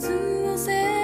つのせ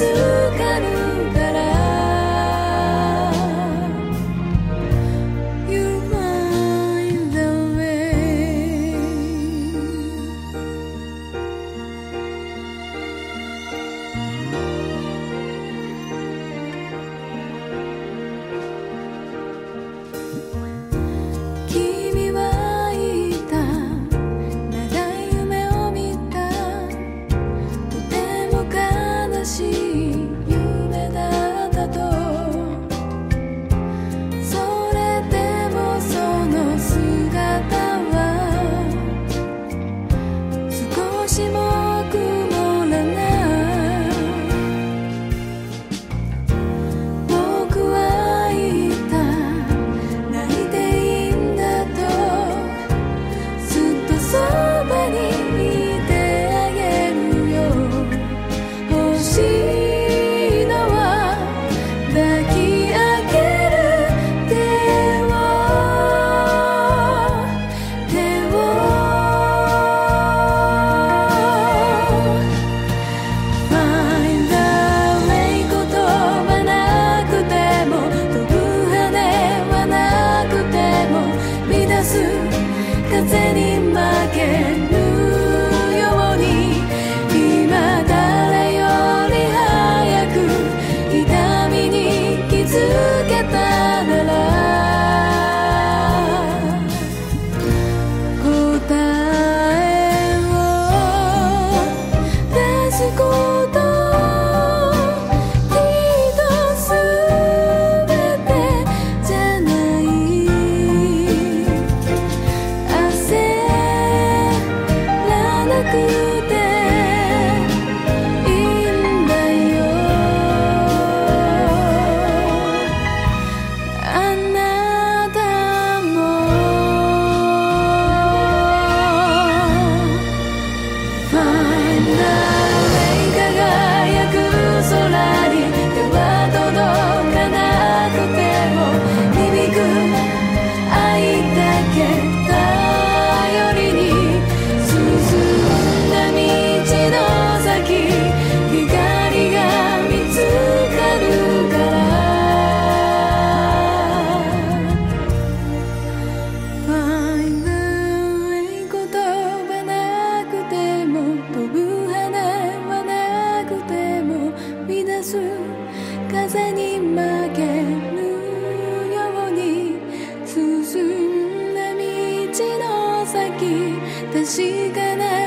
to 先確かな